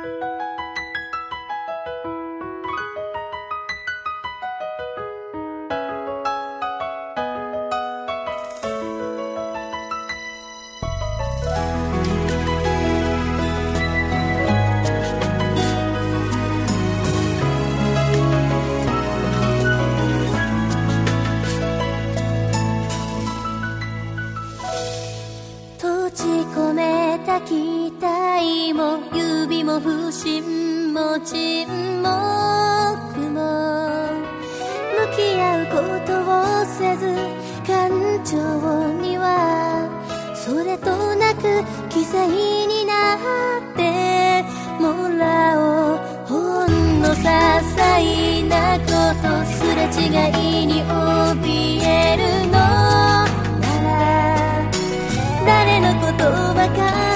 閉じ込めた期待も指も不信も沈黙も向き合うことをせず感情にはそれとなく犠牲になってもらおうほんの些細なことすれ違いに怯えるのなら誰の言葉か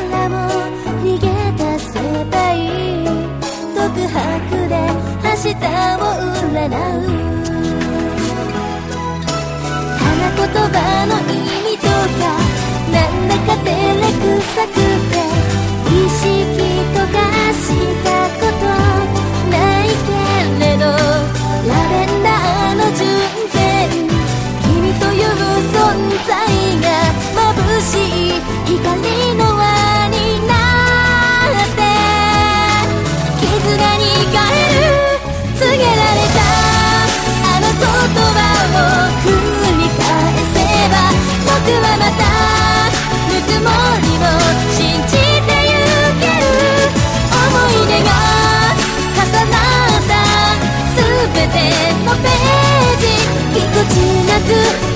のページ。ぎこちなく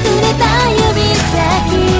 触れた指先。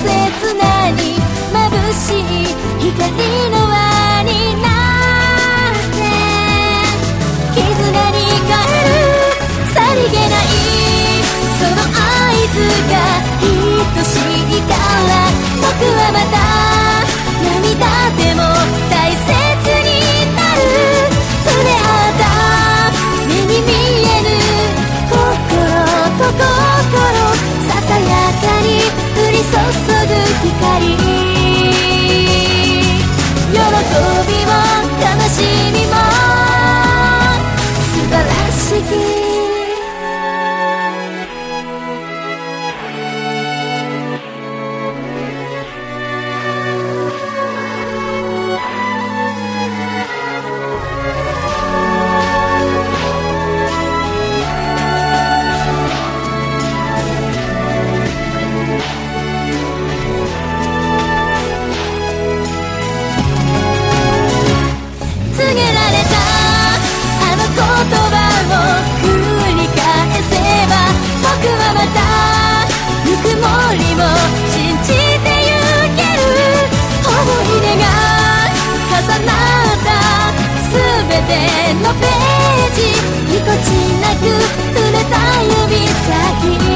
ったその刹那に眩しい光の輪になって絆に変えるさりげないその合図が愛しいから僕はまた涙でも大切になる触れ合った目に見えぬ心と心ささやかに降り注ぐ全てのページ。ぎこちなく触れた指先